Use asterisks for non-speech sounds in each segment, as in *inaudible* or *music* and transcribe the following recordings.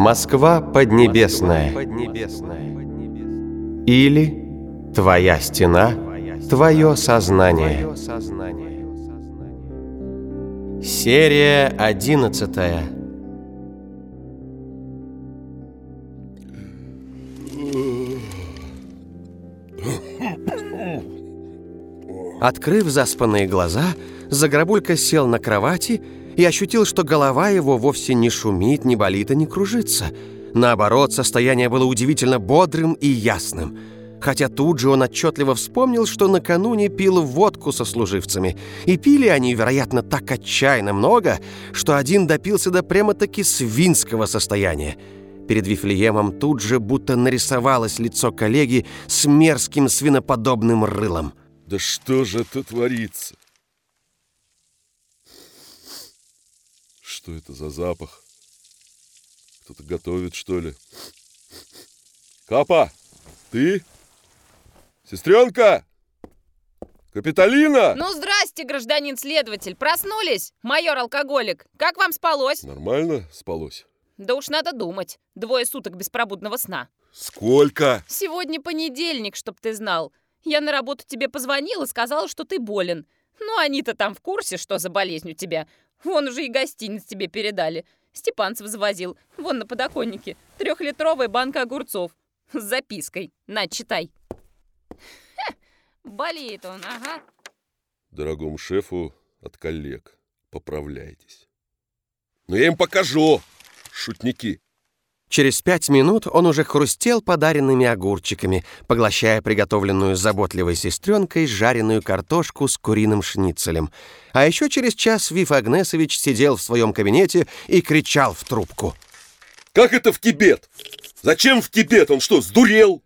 Москва поднебесная. Или Твоя стена, Твое сознание. Серия одиннадцатая. Открыв заспанные глаза, Загробулька сел на кровати и ощутил, что голова его вовсе не шумит, не болит и не кружится. Наоборот, состояние было удивительно бодрым и ясным. Хотя тут же он отчетливо вспомнил, что накануне пил водку со служивцами. И пили они, вероятно, так отчаянно много, что один допился до прямо-таки свинского состояния. Перед Вифлеемом тут же будто нарисовалось лицо коллеги с мерзким свиноподобным рылом. Да что же это творится? Что это за запах? Кто-то готовит, что ли? Капа, ты? Сестренка? Капитолина? Ну, здрасте, гражданин следователь. Проснулись? Майор-алкоголик. Как вам спалось? Нормально спалось? Да уж надо думать. Двое суток беспробудного сна. Сколько? Сегодня понедельник, чтоб ты знал. Я на работу тебе позвонила, сказала, что ты болен. Ну, они-то там в курсе, что за болезнь у тебя. Вон уже и гостиниц тебе передали. Степанцев завозил. Вон на подоконнике. Трехлитровая банка огурцов. С запиской. На, читай. Ха, болеет он, ага. Дорогому шефу от коллег. Поправляйтесь. Но я им покажу, шутники. Через пять минут он уже хрустел подаренными огурчиками, поглощая приготовленную заботливой сестренкой жареную картошку с куриным шницелем. А еще через час Виф Агнесович сидел в своем кабинете и кричал в трубку. Как это в Тибет? Зачем в Тибет? Он что, сдурел?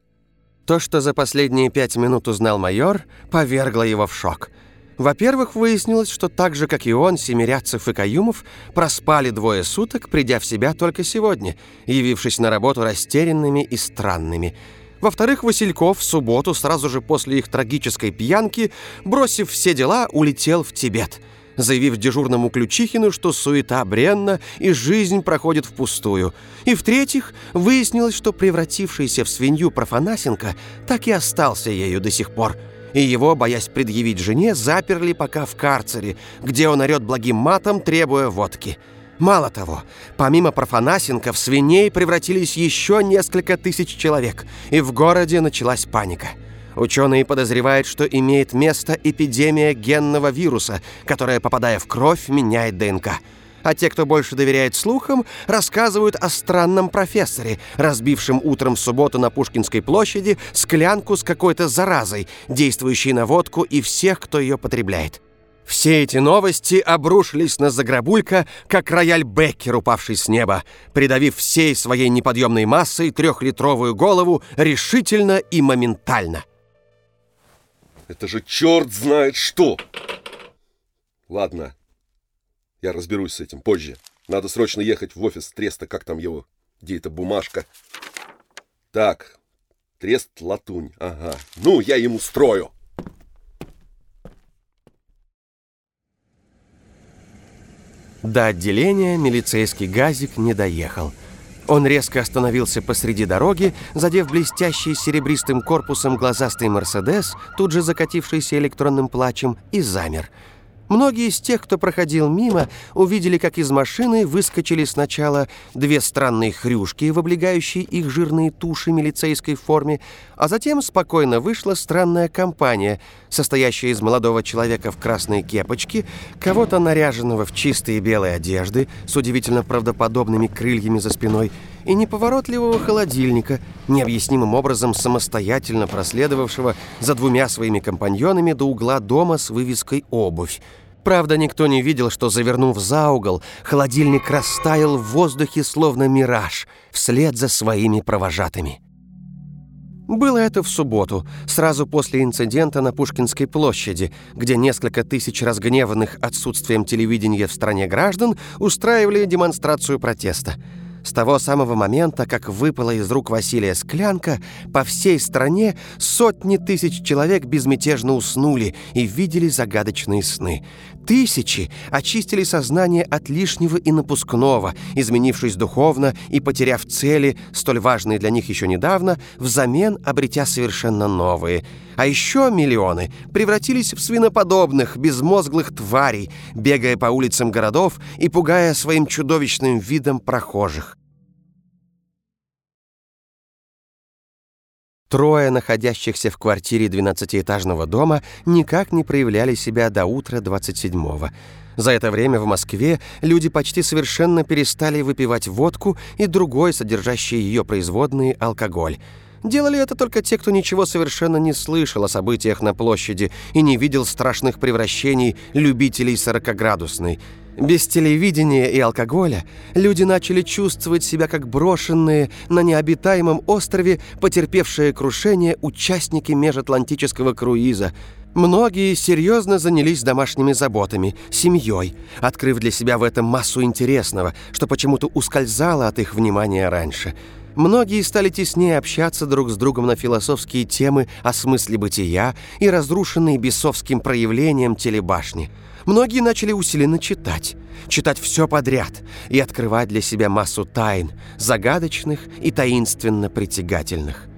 То, что за последние пять минут узнал майор, повергло его в шок – во-первых, выяснилось, что так же, как и он, Семирядцев и Каюмов проспали двое суток, придя в себя только сегодня, явившись на работу растерянными и странными. Во-вторых, Васильков в субботу, сразу же после их трагической пьянки, бросив все дела, улетел в Тибет, заявив дежурному Ключихину, что суета бренна и жизнь проходит впустую. И в-третьих, выяснилось, что превратившийся в свинью Профанасенко так и остался ею до сих пор – и его, боясь предъявить жене, заперли пока в карцере, где он орет благим матом, требуя водки. Мало того, помимо Профанасенко, в свиней превратились еще несколько тысяч человек, и в городе началась паника. Ученые подозревают, что имеет место эпидемия генного вируса, которая, попадая в кровь, меняет ДНК а те, кто больше доверяет слухам, рассказывают о странном профессоре, разбившем утром в субботу на Пушкинской площади склянку с какой-то заразой, действующей на водку и всех, кто ее потребляет. Все эти новости обрушились на Заграбулька, как рояль Беккер, упавший с неба, придавив всей своей неподъемной массой трехлитровую голову решительно и моментально. Это же черт знает что! Ладно, я разберусь с этим позже. Надо срочно ехать в офис Треста, как там его, где эта бумажка. Так, Трест латунь, ага. Ну, я ему строю. До отделения милицейский газик не доехал. Он резко остановился посреди дороги, задев блестящий серебристым корпусом глазастый «Мерседес», тут же закатившийся электронным плачем, и замер – Многие из тех, кто проходил мимо, увидели, как из машины выскочили сначала две странные хрюшки в облегающей их жирные туши милицейской форме, а затем спокойно вышла странная компания, состоящая из молодого человека в красной кепочке, кого-то наряженного в чистые белые одежды с удивительно правдоподобными крыльями за спиной и неповоротливого холодильника, необъяснимым образом самостоятельно проследовавшего за двумя своими компаньонами до угла дома с вывеской «Обувь». Правда, никто не видел, что, завернув за угол, холодильник растаял в воздухе, словно мираж, вслед за своими провожатыми. Было это в субботу, сразу после инцидента на Пушкинской площади, где несколько тысяч разгневанных отсутствием телевидения в стране граждан устраивали демонстрацию протеста. С того самого момента, как выпала из рук Василия склянка, по всей стране сотни тысяч человек безмятежно уснули и видели загадочные сны. Тысячи очистили сознание от лишнего и напускного, изменившись духовно и потеряв цели, столь важные для них еще недавно, взамен обретя совершенно новые. А еще миллионы превратились в свиноподобных, безмозглых тварей, бегая по улицам городов и пугая своим чудовищным видом прохожих. Трое находящихся в квартире 12-этажного дома никак не проявляли себя до утра 27-го. За это время в Москве люди почти совершенно перестали выпивать водку и другой, содержащий ее производные, алкоголь. Делали это только те, кто ничего совершенно не слышал о событиях на площади и не видел страшных превращений любителей сорокоградусной. Без телевидения и алкоголя люди начали чувствовать себя как брошенные на необитаемом острове, потерпевшие крушение участники межатлантического круиза. Многие серьезно занялись домашними заботами, семьей, открыв для себя в этом массу интересного, что почему-то ускользало от их внимания раньше. Многие стали теснее общаться друг с другом на философские темы о смысле бытия и разрушенной бесовским проявлением телебашни – Многие начали усиленно читать, читать все подряд и открывать для себя массу тайн, загадочных и таинственно притягательных.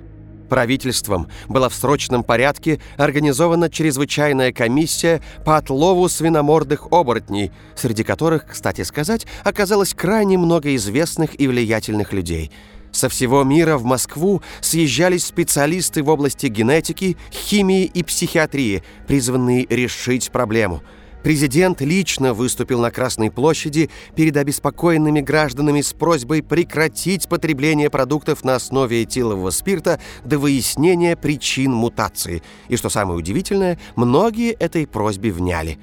Правительством была в срочном порядке организована чрезвычайная комиссия по отлову свиномордых оборотней, среди которых, кстати сказать, оказалось крайне много известных и влиятельных людей. Со всего мира в Москву съезжались специалисты в области генетики, химии и психиатрии, призванные решить проблему – Президент лично выступил на Красной площади перед обеспокоенными гражданами с просьбой прекратить потребление продуктов на основе этилового спирта до выяснения причин мутации. И что самое удивительное, многие этой просьбе вняли.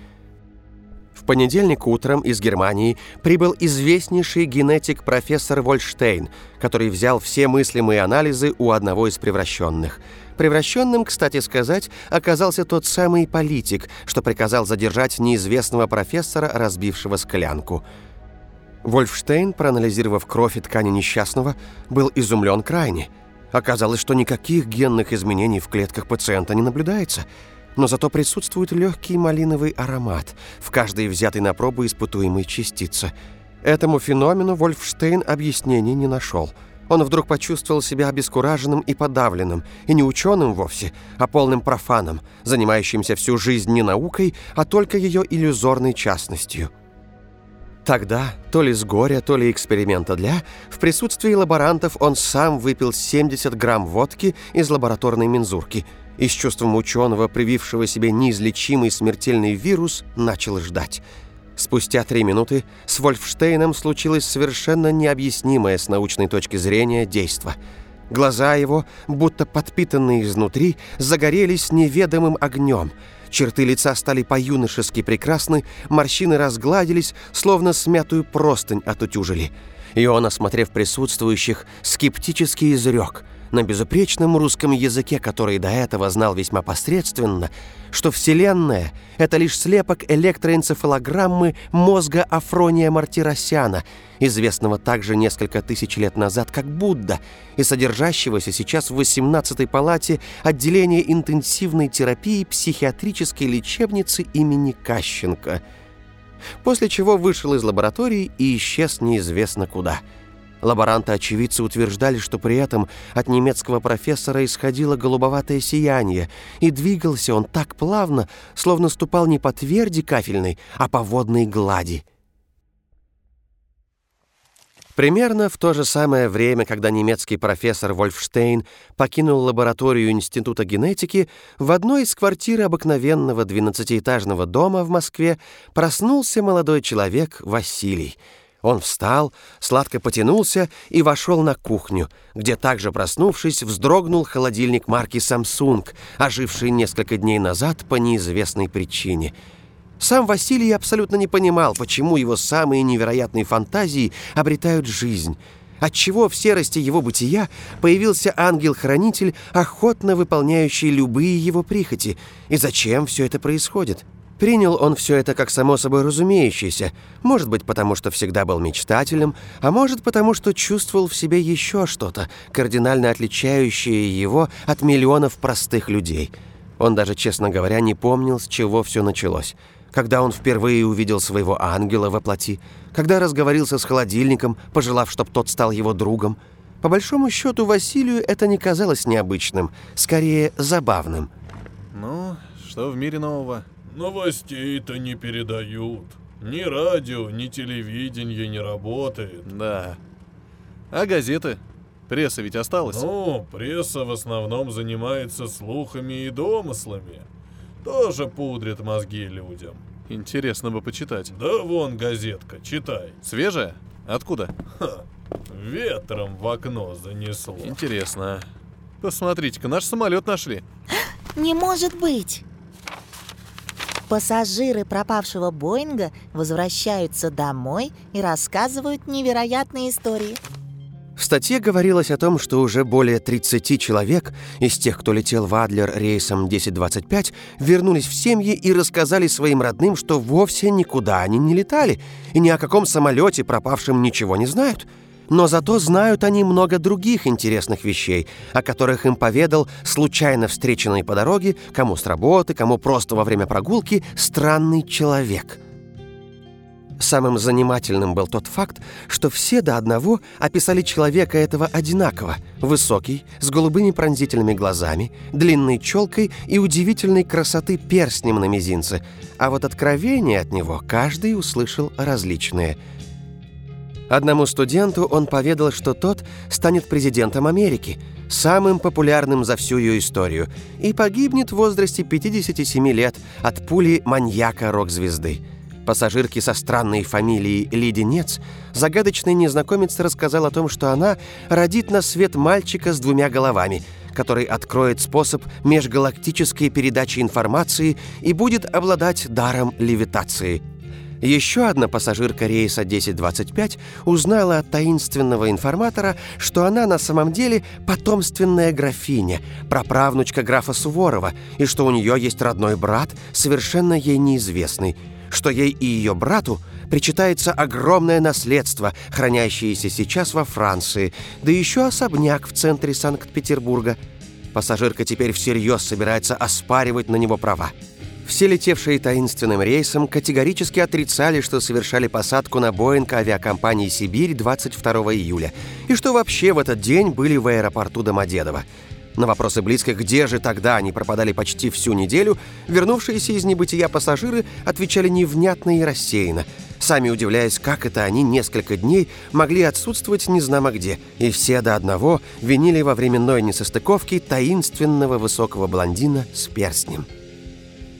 Понедельник утром из Германии прибыл известнейший генетик профессор Вольштейн, который взял все мыслимые анализы у одного из превращенных – Превращенным, кстати сказать, оказался тот самый политик, что приказал задержать неизвестного профессора, разбившего склянку. Вольфштейн, проанализировав кровь и ткани несчастного, был изумлен крайне. Оказалось, что никаких генных изменений в клетках пациента не наблюдается, но зато присутствует легкий малиновый аромат в каждой взятой на пробу испытуемой частице. Этому феномену Вольфштейн объяснений не нашел – он вдруг почувствовал себя обескураженным и подавленным, и не ученым вовсе, а полным профаном, занимающимся всю жизнь не наукой, а только ее иллюзорной частностью. Тогда, то ли с горя, то ли эксперимента для, в присутствии лаборантов он сам выпил 70 грамм водки из лабораторной мензурки и с чувством ученого, привившего себе неизлечимый смертельный вирус, начал ждать – Спустя три минуты с Вольфштейном случилось совершенно необъяснимое с научной точки зрения действо. Глаза его, будто подпитанные изнутри, загорелись неведомым огнем. Черты лица стали по-юношески прекрасны, морщины разгладились, словно смятую простынь отутюжили. И он, осмотрев присутствующих, скептически изрек – на безупречном русском языке, который до этого знал весьма посредственно, что Вселенная — это лишь слепок электроэнцефалограммы мозга Афрония Мартиросяна, известного также несколько тысяч лет назад как Будда, и содержащегося сейчас в 18-й палате отделения интенсивной терапии психиатрической лечебницы имени Кащенко. После чего вышел из лаборатории и исчез неизвестно куда — Лаборанты-очевидцы утверждали, что при этом от немецкого профессора исходило голубоватое сияние, и двигался он так плавно, словно ступал не по тверди кафельной, а по водной глади. Примерно в то же самое время, когда немецкий профессор Вольфштейн покинул лабораторию Института генетики, в одной из квартир обыкновенного 12-этажного дома в Москве проснулся молодой человек Василий — он встал, сладко потянулся и вошел на кухню, где также проснувшись, вздрогнул холодильник марки Samsung, оживший несколько дней назад по неизвестной причине. Сам Василий абсолютно не понимал, почему его самые невероятные фантазии обретают жизнь, отчего в серости его бытия появился ангел-хранитель, охотно выполняющий любые его прихоти, и зачем все это происходит. Принял он все это как само собой разумеющееся, может быть, потому что всегда был мечтателем, а может, потому что чувствовал в себе еще что-то, кардинально отличающее его от миллионов простых людей. Он даже, честно говоря, не помнил, с чего все началось. Когда он впервые увидел своего ангела во плоти, когда разговорился с холодильником, пожелав, чтобы тот стал его другом. По большому счету, Василию это не казалось необычным, скорее забавным. Ну, что в мире нового? Новостей-то не передают. Ни радио, ни телевидение не работает. Да. А газеты? Пресса ведь осталась? Ну, пресса в основном занимается слухами и домыслами. Тоже пудрит мозги людям. Интересно бы почитать. Да вон газетка, читай. Свежая? Откуда? Ха, ветром в окно занесло. Интересно. Посмотрите-ка, наш самолет нашли. *gasps* Не может быть! Пассажиры пропавшего Боинга возвращаются домой и рассказывают невероятные истории. В статье говорилось о том, что уже более 30 человек из тех, кто летел в Адлер рейсом 1025, вернулись в семьи и рассказали своим родным, что вовсе никуда они не летали и ни о каком самолете пропавшем ничего не знают. Но зато знают они много других интересных вещей, о которых им поведал случайно встреченный по дороге, кому с работы, кому просто во время прогулки, странный человек – Самым занимательным был тот факт, что все до одного описали человека этого одинаково. Высокий, с голубыми пронзительными глазами, длинной челкой и удивительной красоты перстнем на мизинце. А вот откровения от него каждый услышал различные. Одному студенту он поведал, что тот станет президентом Америки, самым популярным за всю ее историю, и погибнет в возрасте 57 лет от пули маньяка рок-звезды. Пассажирке со странной фамилией Леденец загадочный незнакомец рассказал о том, что она родит на свет мальчика с двумя головами, который откроет способ межгалактической передачи информации и будет обладать даром левитации. Еще одна пассажирка рейса 1025 узнала от таинственного информатора, что она на самом деле потомственная графиня, праправнучка графа Суворова, и что у нее есть родной брат, совершенно ей неизвестный – что ей и ее брату причитается огромное наследство, хранящееся сейчас во Франции, да еще особняк в центре Санкт-Петербурга. Пассажирка теперь всерьез собирается оспаривать на него права. Все летевшие таинственным рейсом категорически отрицали, что совершали посадку на Боинг авиакомпании «Сибирь» 22 июля, и что вообще в этот день были в аэропорту Домодедово. На вопросы близких, где же тогда они пропадали почти всю неделю, вернувшиеся из небытия пассажиры отвечали невнятно и рассеянно, сами удивляясь, как это они несколько дней могли отсутствовать незнамо где, и все до одного винили во временной несостыковке таинственного высокого блондина с перстнем.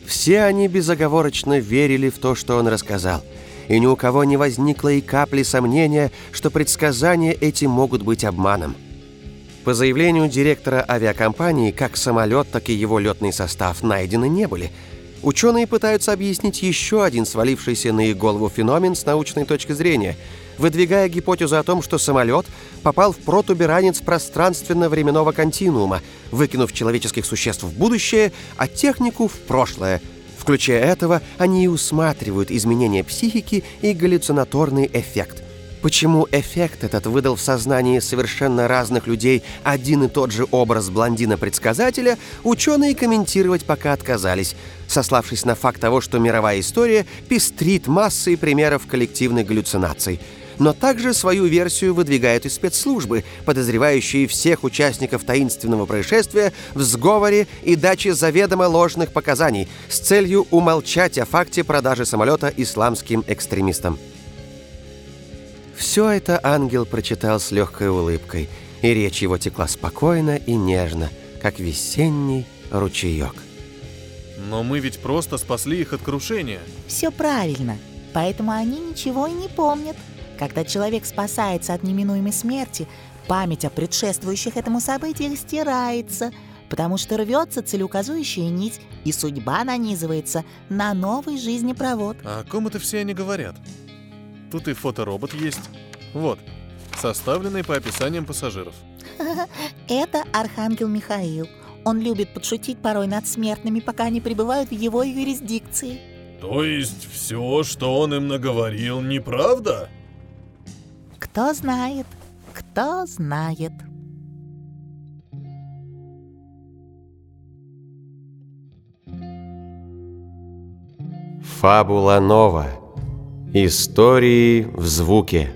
Все они безоговорочно верили в то, что он рассказал, и ни у кого не возникло и капли сомнения, что предсказания эти могут быть обманом. По заявлению директора авиакомпании, как самолет, так и его летный состав найдены не были. Ученые пытаются объяснить еще один свалившийся на их голову феномен с научной точки зрения, выдвигая гипотезу о том, что самолет попал в протуберанец пространственно-временного континуума, выкинув человеческих существ в будущее, а технику в прошлое. Включая этого, они и усматривают изменения психики и галлюцинаторный эффект – Почему эффект этот выдал в сознании совершенно разных людей один и тот же образ блондина-предсказателя, ученые комментировать пока отказались, сославшись на факт того, что мировая история пестрит массой примеров коллективных галлюцинаций. Но также свою версию выдвигают и спецслужбы, подозревающие всех участников таинственного происшествия в сговоре и даче заведомо ложных показаний с целью умолчать о факте продажи самолета исламским экстремистам. Все это ангел прочитал с легкой улыбкой, и речь его текла спокойно и нежно, как весенний ручеек. Но мы ведь просто спасли их от крушения. Все правильно, поэтому они ничего и не помнят. Когда человек спасается от неминуемой смерти, память о предшествующих этому событиях стирается, потому что рвется целеуказующая нить, и судьба нанизывается на новый жизнепровод. А о ком это все они говорят? Тут и фоторобот есть. Вот, составленный по описаниям пассажиров. *laughs* Это Архангел Михаил. Он любит подшутить порой над смертными, пока они пребывают в его юрисдикции. То есть все, что он им наговорил, неправда? Кто знает, кто знает. Фабула новая. – Истории в звуке.